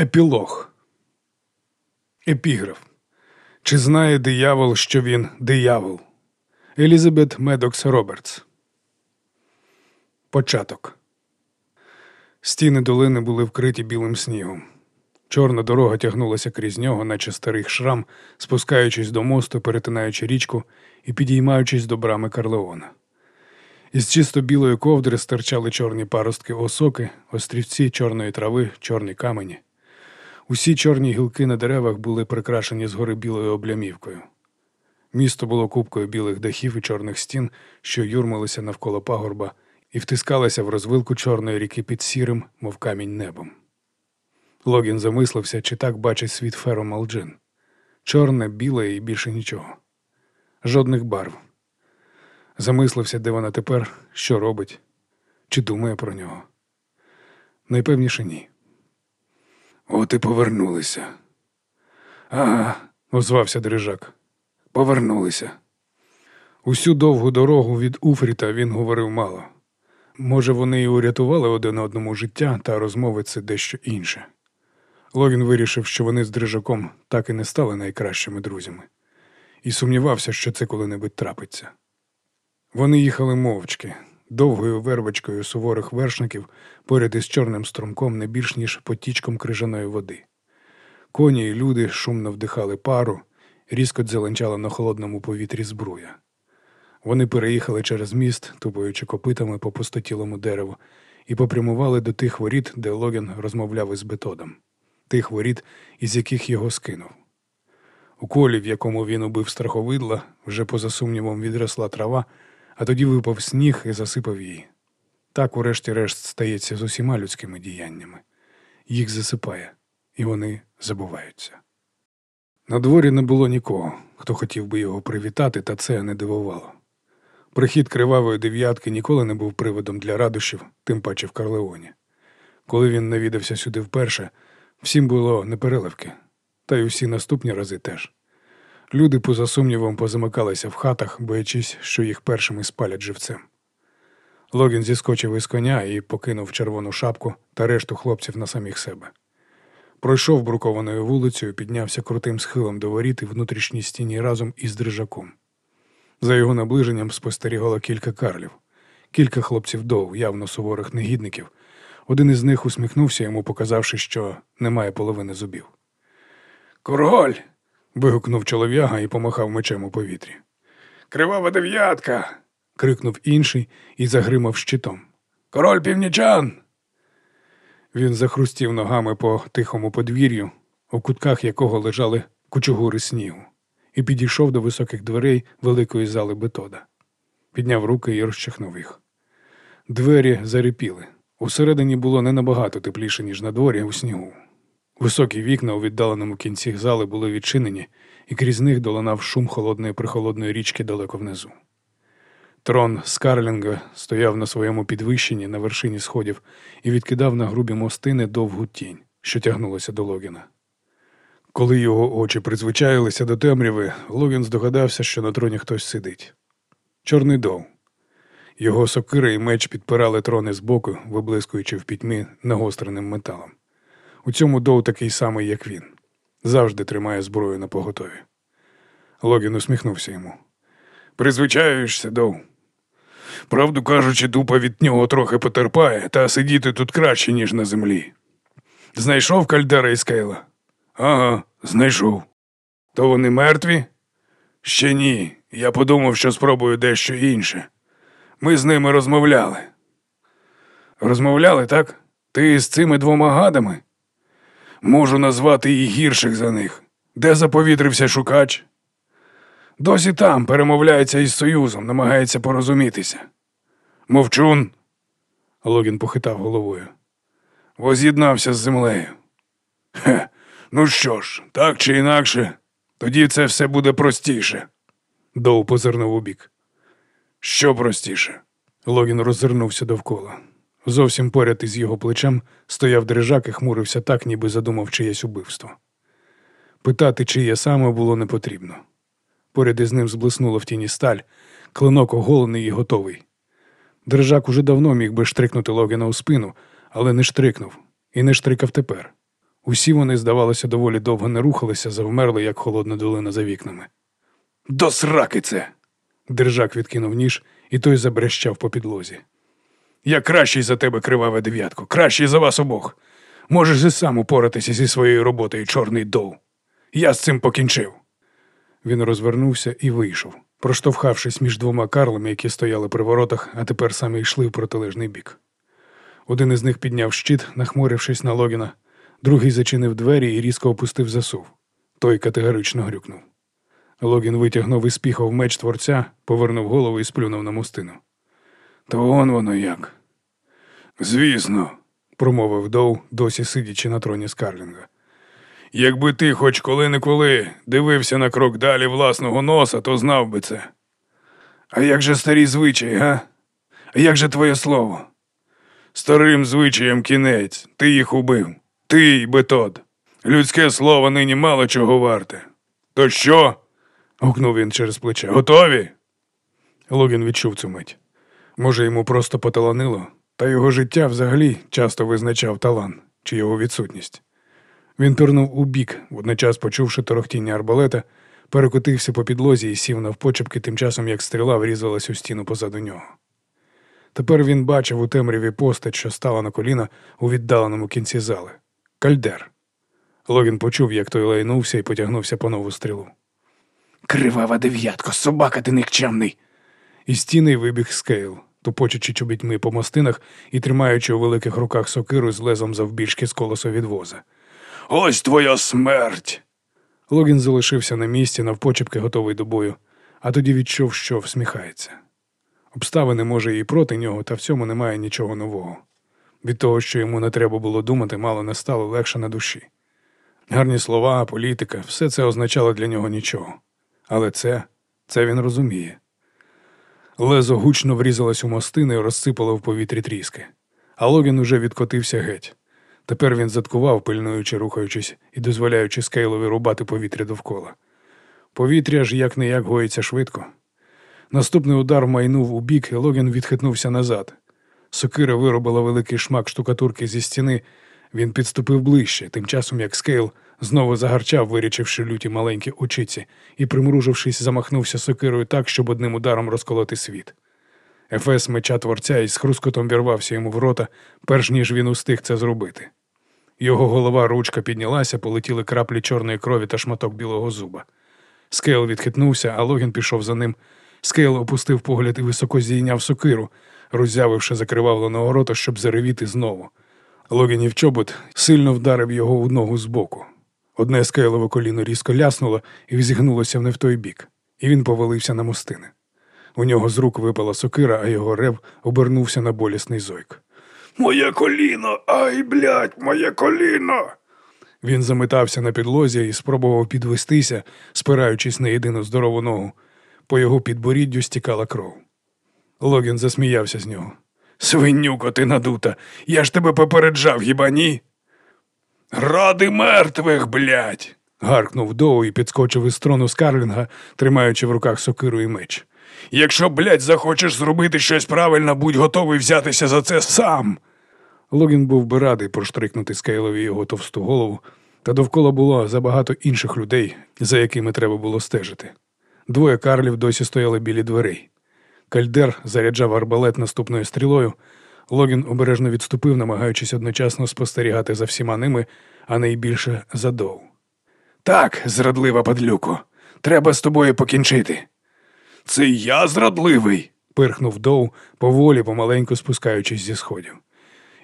Епілог. Епіграф. Чи знає диявол, що він диявол? Елізабет Медокс Робертс. Початок. Стіни долини були вкриті білим снігом. Чорна дорога тягнулася крізь нього, наче старий шрам, спускаючись до мосту, перетинаючи річку і підіймаючись до брами Карлеона. Із чисто білої ковдри стирчали чорні паростки осоки, острівці чорної трави, чорні камені. Усі чорні гілки на деревах були прикрашені згори білою облямівкою. Місто було купкою білих дахів і чорних стін, що юрмилися навколо пагорба, і втискалися в розвилку чорної ріки під сірим, мов камінь небом. Логін замислився, чи так бачить світ Феро Малджин. Чорне, біле і більше нічого. Жодних барв. Замислився, де вона тепер, що робить, чи думає про нього. Найпевніше ні. От і повернулися. Ага, озвався Дрижак. Повернулися. Усю довгу дорогу від Уфріта він говорив мало. Може, вони і урятували один одному життя, та розмови це дещо інше. Логін вирішив, що вони з Дрижаком так і не стали найкращими друзями, і сумнівався, що це коли-небудь трапиться. Вони їхали мовчки, довгою вервочкою суворих вершників поряд із чорним струмком не більш ніж потічком крижаної води. Коні й люди шумно вдихали пару, різко дзеленчала на холодному повітрі збруя. Вони переїхали через міст, тупаючи копитами по пустотілому дереву, і попрямували до тих воріт, де Логін розмовляв із Бетодом, тих воріт, із яких його скинув. У колі, в якому він убив страховидла, вже поза сумнівом відросла трава, а тоді випав сніг і засипав її. Так, урешті-решт, стається з усіма людськими діяннями. Їх засипає, і вони забуваються. На дворі не було нікого, хто хотів би його привітати, та це не дивувало. Прихід кривавої дев'ятки ніколи не був приводом для радощів, тим паче в Карлеоні. Коли він навідався сюди вперше, всім було непереливки, та й усі наступні рази теж. Люди, поза сумнівом, позамикалися в хатах, боячись, що їх першими спалять живцем. Логін зіскочив із коня і покинув червону шапку та решту хлопців на самих себе. Пройшов брукованою вулицею, піднявся крутим схилом до воріт і внутрішній стіні разом із дрижаком. За його наближенням спостерігало кілька карлів, кілька хлопців дов, явно суворих негідників. Один із них усміхнувся йому, показавши, що немає половини зубів. Король. Вигукнув чолов'яга і помахав мечем у повітрі. Кривава дев'ятка. крикнув інший і загримав щитом. Король північан. Він захрустів ногами по тихому подвір'ю, у кутках якого лежали кучугури снігу, і підійшов до високих дверей великої зали бетода. Підняв руки і розчахнув їх. Двері зарипіли. Усередині було не набагато тепліше, ніж на дворі у снігу. Високі вікна у віддаленому кінці зали були відчинені, і крізь них долинав шум холодної прихолодної річки далеко внизу. Трон Скарлінга стояв на своєму підвищенні на вершині сходів і відкидав на грубі мостини довгу тінь, що тягнулася до Логіна. Коли його очі призвичаїлися до темряви, Логін здогадався, що на троні хтось сидить. Чорний дов. Його сокира і меч підпирали трони збоку, виблискуючи в пітьмі нагостреним металом. У цьому дов такий самий, як він, завжди тримає зброю на поготові. Логін усміхнувся йому. Призвичаюєшся, дов. Правду кажучи, дупа від нього трохи потерпає, та сидіти тут краще, ніж на землі. Знайшов кальдера і скейла? Ага, знайшов. То вони мертві? Ще ні. Я подумав, що спробую дещо інше. Ми з ними розмовляли. Розмовляли, так? Ти з цими двома гадами? Можу назвати і гірших за них. Де заповітрився шукач? Досі там перемовляється із Союзом, намагається порозумітися. Мовчун. Логін похитав головою. Воз'єднався з землею. Хе, ну що ж, так чи інакше, тоді це все буде простіше. Доу позирнув у бік. Що простіше? Логін роззирнувся довкола. Зовсім поряд із його плечем стояв дрижак і хмурився так, ніби задумав чиєсь убивство. Питати, чиє саме було не потрібно. Поряд із ним зблиснуло в тіні сталь, клинок оголений і готовий. Дрижак уже давно міг би штрикнути Логіна у спину, але не штрикнув і не штрикав тепер. Усі вони, здавалося, доволі довго не рухалися, завмерли, як холодна долина за вікнами. До сраки це. Держак відкинув ніж, і той забрещав по підлозі. Я кращий за тебе, криваве дев'ятко, кращий за вас обох. Можеш і сам упоратися зі своєю роботою, чорний дов. Я з цим покінчив. Він розвернувся і вийшов, проштовхавшись між двома карлами, які стояли при воротах, а тепер саме йшли в протилежний бік. Один із них підняв щит, нахмурившись на Логіна, другий зачинив двері і різко опустив засув. Той категорично грюкнув. Логін витягнув із піхов меч творця, повернув голову і сплюнув на мостину. То он воно як. Звісно, промовив Доу, досі сидячи на троні Скарлінга. Якби ти хоч коли-неколи дивився на крок далі власного носа, то знав би це. А як же старі звичаї, га? А як же твоє слово? Старим звичаєм кінець, ти їх убив. Ти й бетод. Людське слово нині мало чого варте. То що? гукнув він через плече. Готові? Логін відчув цю мить. Може, йому просто поталанило, та його життя взагалі часто визначав талант чи його відсутність. Він турнув у бік, водночас почувши торохтіння арбалета, перекотився по підлозі і сів навпочепки, тим часом як стріла врізалась у стіну позаду нього. Тепер він бачив у темряві постать, що стала на коліна у віддаленому кінці зали. Кальдер. Логін почув, як той лайнувся і потягнувся по нову стрілу. Кривава дев'ятко, собака ти никчемний. Із стіни вибіг скейл, тупочучи чобітьми по мостинах і тримаючи у великих руках сокиру з лезом завбільшки з колесо від воза. Ось твоя смерть. Логін залишився на місці, навпочепки готовий до бою, а тоді відчув, що всміхається. Обставини, може, і проти нього, та в цьому немає нічого нового. Від того, що йому не треба було думати, мало не стало легше на душі. Гарні слова, політика, все це означало для нього нічого. Але це, це він розуміє. Лезо гучно врізалось у мостини і розсипало в повітрі тріски. А Логін уже відкотився геть. Тепер він заткував, пильнуючи, рухаючись і дозволяючи скейлові рубати повітря довкола. Повітря ж як не як гоїться швидко. Наступний удар майнув у бік, і Логін відхитнувся назад. Сокира виробила великий шмак штукатурки зі стіни. Він підступив ближче, тим часом як скейл знову загарчав, вирічивши люті маленькі очиці, і, примружившись, замахнувся сокирою так, щоб одним ударом розколоти світ. Ефес меча творця із хрускотом вірвався йому в рота, перш ніж він устиг це зробити. Його голова рвучко піднялася, полетіли краплі чорної крові та шматок білого зуба. Скейл відхитнувся, а Логін пішов за ним. Скейл опустив погляд і високо зійняв сокиру, роззявивши закривавленого рота, щоб заревіти знову. Логінів чобот сильно вдарив його у ногу збоку. Одне скейлове коліно різко ляснуло і зігнулося не в той бік, і він повалився на мостини. У нього з рук випала сокира, а його рев обернувся на болісний зойк. Моє коліно! Ай, блядь, моє коліно! Він заметався на підлозі і спробував підвестися, спираючись на єдину здорову ногу. По його підборіддю стікала кров. Логін засміявся з нього. Свинюко, ти надута, я ж тебе попереджав, хіба ні? Ради мертвих, блядь. гаркнув Доу і підскочив із трону Скарлінга, тримаючи в руках сокиру і меч. Якщо, блядь, захочеш зробити щось правильно, будь готовий взятися за це сам. Логін був би радий проштрикнути Скейлові його товсту голову, та довкола було забагато інших людей, за якими треба було стежити. Двоє карлів досі стояли біля дверей. Кальдер заряджав арбалет наступною стрілою. Логін обережно відступив, намагаючись одночасно спостерігати за всіма ними, а найбільше за Доу. Так, зрадлива падлюко, треба з тобою покінчити. Це я зрадливий, пирхнув Доу, поволі помаленьку спускаючись зі сходів.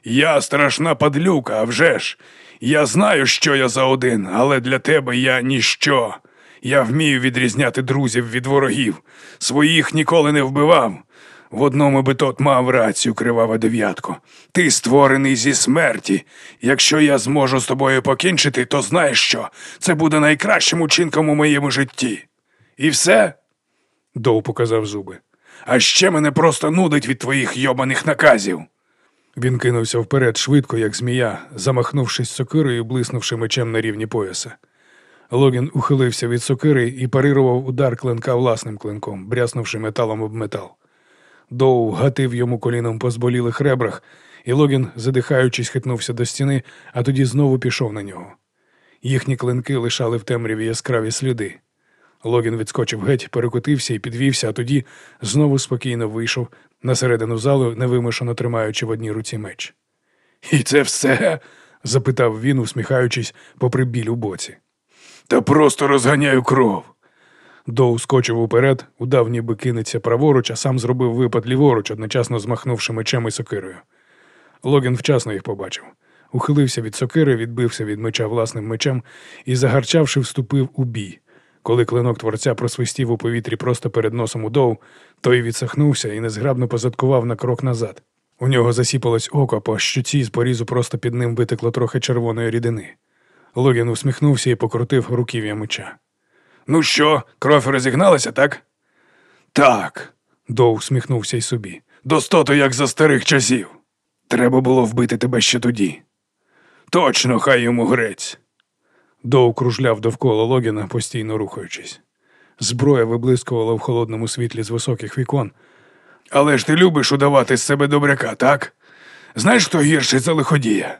Я страшна падлюка, а вже ж. Я знаю, що я за один, але для тебе я ніщо. Я вмію відрізняти друзів від ворогів. Своїх ніколи не вбивав. В одному би тот мав рацію, кривава дев'ятко. Ти створений зі смерті. Якщо я зможу з тобою покінчити, то знаєш що? Це буде найкращим учинком у моєму житті. І все? Доу показав зуби. А ще мене просто нудить від твоїх йобаних наказів. Він кинувся вперед швидко, як змія, замахнувшись сокирою блиснувши мечем на рівні пояса. Логін ухилився від сокири і парирував удар клинка власним клинком, бряснувши металом об метал. Доу гатив йому коліном по зболілих ребрах, і Логін, задихаючись, хитнувся до стіни, а тоді знову пішов на нього. Їхні клинки лишали в темряві яскраві сліди. Логін відскочив геть, перекотився і підвівся, а тоді знову спокійно вийшов на середину залу, невимушено тримаючи в одній руці меч. І це все? запитав він, усміхаючись, попри біль у боці. Та просто розганяю кров. Доу скочив уперед, удав, ніби кинеться праворуч, а сам зробив випад ліворуч, одночасно змахнувши мечем і сокирою. Логін вчасно їх побачив. Ухилився від сокири, відбився від меча власним мечем і, загарчавши, вступив у бій. Коли клинок творця просвистів у повітрі просто перед носом у Доу, той відсахнувся і незграбно позадкував на крок назад. У нього засіпалось око, по щуці з порізу просто під ним витекло трохи червоної рідини. Логін усміхнувся і покрутив руків'я меча. Ну що, кров розігналася, так? Так, Доу усміхнувся й собі. Достото, як за старих часів. Треба було вбити тебе ще тоді. Точно, хай йому грець. Доу кружляв довкола Логіна, постійно рухаючись. Зброя виблискувала в холодному світлі з високих вікон. Але ж ти любиш удавати з себе добряка, так? Знаєш, хто гірший за лиходія?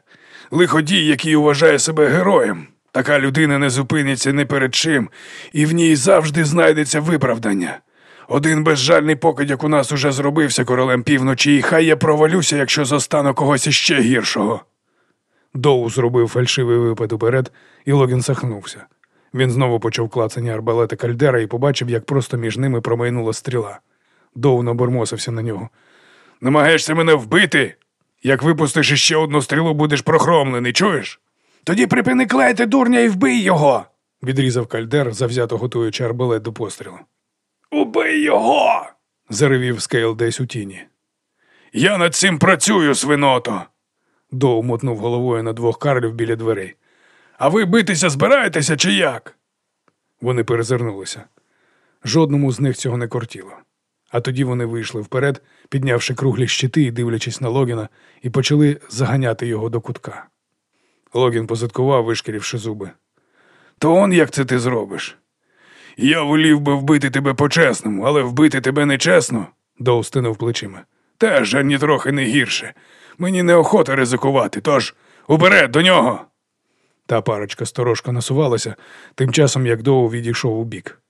Лиходій, який вважає себе героєм. Така людина не зупиниться ні перед чим, і в ній завжди знайдеться виправдання. Один безжальний покидьок у нас уже зробився королем півночі, і хай я провалюся, якщо зостану когось іще гіршого. Доу зробив фальшивий випад уперед, і Логін сахнувся. Він знову почув клацання арбалета кальдера і побачив, як просто між ними промайнула стріла. Доу набормосився на нього. Намагаєшся мене вбити? Як випустиш іще одну стрілу, будеш прохромлений, чуєш? Тоді припини клеїти дурня і вбий його, відрізав Кальдер, завзято готуючи арбалет до пострілу. Убий його. заревів Скейл десь у тіні. Я над цим працюю, свиното. Доу мотнув головою на двох карлів біля дверей. А ви битися збираєтеся чи як? Вони перезирнулися. Жодному з них цього не кортіло. А тоді вони вийшли вперед, піднявши круглі щити і дивлячись на Логіна, і почали заганяти його до кутка. Логін позадкував, вишкіривши зуби. То он як це ти зробиш? Я волів би вбити тебе по-чесному, але вбити тебе нечесно, Доу стинув плечима. Теж ані трохи не гірше. Мені неохота ризикувати, тож уперед до нього. Та парочка сторожко насувалася, тим часом як Доу відійшов у бік.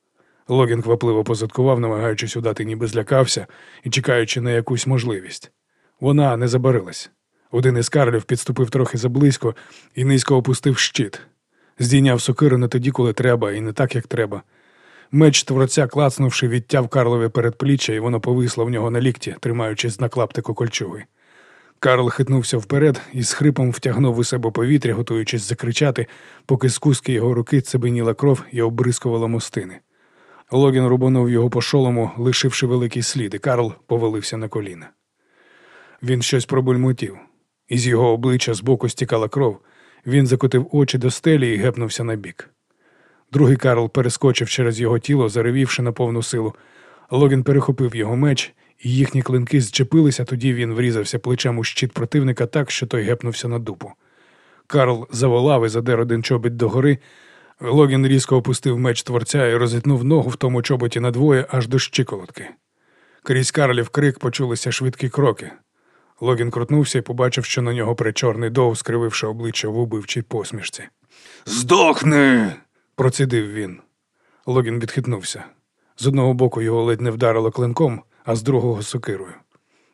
Логін квапливо позадкував, намагаючись удати, ніби злякався і чекаючи на якусь можливість. Вона не забарилась. Один із карлів підступив трохи заблизько і низько опустив щит. Здійняв сокиру не тоді, коли треба, і не так, як треба. Меч творця, клацнувши, відтяв Карлове передпліччя, і воно повисло в нього на лікті, тримаючись на клаптику кольчуги. Карл хитнувся вперед і з хрипом втягнув у себе повітря, готуючись закричати, поки з куски його руки цебеніла кров і обрискувала мостини. Логін рубанув його по шолому, лишивши великий слід, і Карл повалився на коліна. Він щось пробульмотів. Із його обличчя збоку стікала кров. Він закотив очі до стелі і гепнувся на бік. Другий Карл перескочив через його тіло, заревівши на повну силу. Логін перехопив його меч, і їхні клинки зчепилися, тоді він врізався плечем у щит противника так, що той гепнувся на дупу. Карл заволав і задер один чобіт догори. Логін різко опустив меч творця і розітнув ногу в тому чоботі надвоє аж до щиколотки. Крізь Карлів крик почулися швидкі кроки. Логін крутнувся і побачив, що на нього причорний дов, скрививши обличчя в убивчій посмішці. Здохни. процідив він. Логін відхитнувся. З одного боку його ледь не вдарило клинком, а з другого сокирою.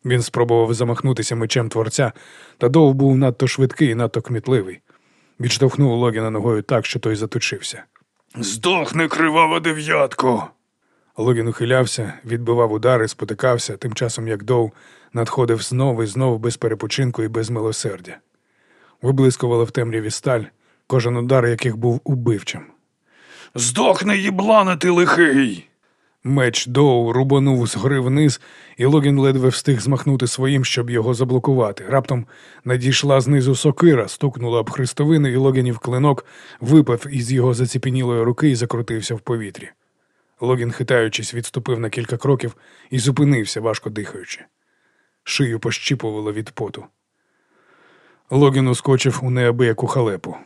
Він спробував замахнутися мечем творця, та дов був надто швидкий і надто кмітливий. Відштовхнув Логіна ногою так, що той заточився. Здохни, кривава дев'ятко. Логін ухилявся, відбивав удари, спотикався, тим часом як Доу надходив знов і знов без перепочинку і без милосердя. Виблискувала в темряві сталь, кожен удар яких був убивчим. Здохни, їблане ти лихий. Меч Доу рубанув згори вниз, і Логін ледве встиг змахнути своїм, щоб його заблокувати. Раптом надійшла знизу сокира, стукнула об хрестовину, і Логінів клинок випав із його заціпенілої руки і закрутився в повітрі. Логін, хитаючись, відступив на кілька кроків і зупинився, важко дихаючи. Шию пощіпувало від поту. Логін ускочив у неабияку халепу.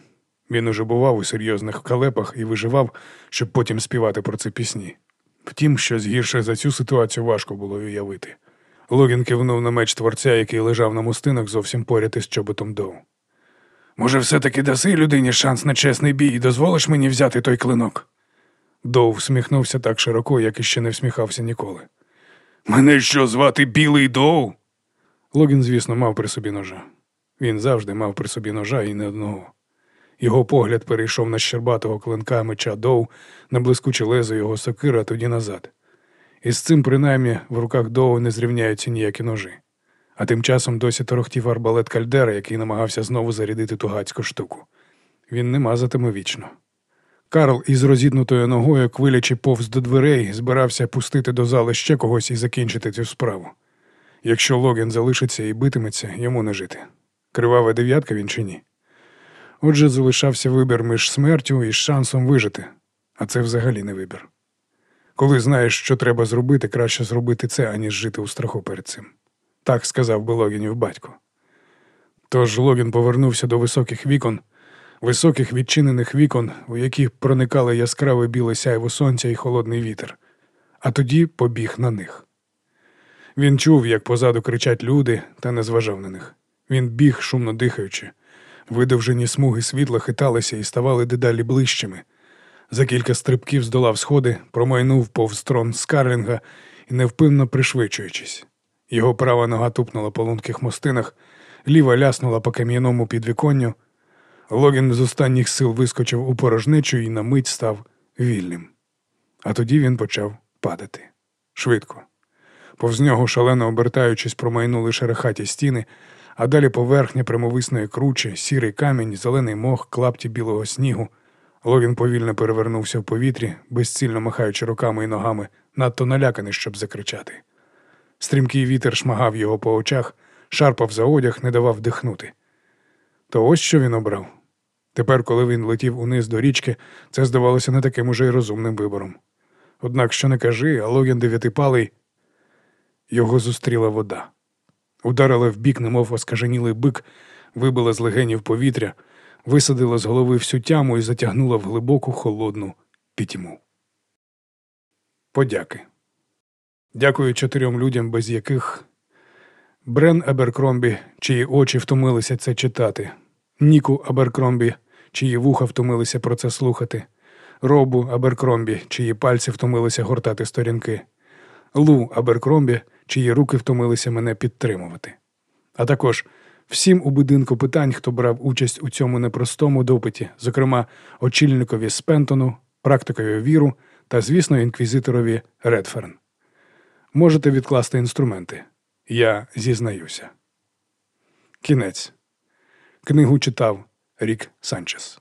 Він уже бував у серйозних халепах і виживав, щоб потім співати про це пісні. Втім, щось гірше за цю ситуацію важко було уявити. Логін кивнув на меч творця, який лежав на мустинах зовсім поряд із чоботом Доу. Може, все-таки даси людині шанс на чесний бій і дозволиш мені взяти той клинок? Доу всміхнувся так широко, як іще не всміхався ніколи. Мене, що, звати Білий Доу? Логін, звісно, мав при собі ножа. Він завжди мав при собі ножа і не одного. Його погляд перейшов на щербатого клинка меча Доу, на блискуче лезо його сокири, тоді назад. І з цим, принаймні, в руках Доу не зрівняються ніякі ножі. А тим часом досі торохтів арбалет Кальдера, який намагався знову зарядити ту гацьку штуку. Він не мазатиме вічно. Карл із розіднутою ногою, квилячи повз до дверей, збирався пустити до зали ще когось і закінчити цю справу. Якщо Логін залишиться і битиметься, йому не жити. Кривава дев'ятка він чи ні? Отже, залишався вибір між смертю і шансом вижити, а це взагалі не вибір. Коли знаєш, що треба зробити, краще зробити це, аніж жити у страху перед цим. Так сказав би Логінів батько. Тож Логін повернувся до високих вікон, високих відчинених вікон, у які проникали яскраве біле сяйво сонця і холодний вітер, а тоді побіг на них. Він чув, як позаду кричать люди, та не зважав на них. Він біг, шумно дихаючи. Видовжені смуги світла хиталися і ставали дедалі ближчими. За кілька стрибків здолав сходи, промайнув повз трон Скарлінга і невпинно пришвидшуючись. Його права нога тупнула по лунких мостинах, ліва ляснула по кам'яному підвіконню. Логін з останніх сил вискочив у порожнечу і на мить став вільним. А тоді він почав падати. Швидко. Повз нього, шалено обертаючись, промайнули шерехаті стіни, а далі поверхня прямовисної кручі, сірий камінь, зелений мох, клапті білого снігу. Логін повільно перевернувся в повітрі, безцільно махаючи руками і ногами, надто наляканий, щоб закричати. Стрімкий вітер шмагав його по очах, шарпав за одяг, не давав дихнути. То ось що він обрав. Тепер, коли він летів униз до річки, це здавалося не таким уже й розумним вибором. Однак, що не кажи, а Логін дев'ятипалий, його зустріла вода. Ударила в бік, немов оскаженілий бик, вибила з легенів повітря, висадила з голови всю тяму і затягнула в глибоку холодну пітьму. Подяки. Дякую чотирьом людям, без яких Брен Аберкромбі, чиї очі втомилися це читати, Ніку Аберкромбі, чиї вуха втомилися про це слухати, Робу Аберкромбі, чиї пальці втомилися гортати сторінки, Лу Аберкромбі, чиї руки втомилися мене підтримувати. А також всім у будинку питань, хто брав участь у цьому непростому допиті, зокрема очільникові Спентону, практикові віру та, звісно, інквізиторові Редферн. Можете відкласти інструменти. Я зізнаюся. Кінець. Книгу читав Рік Санчес.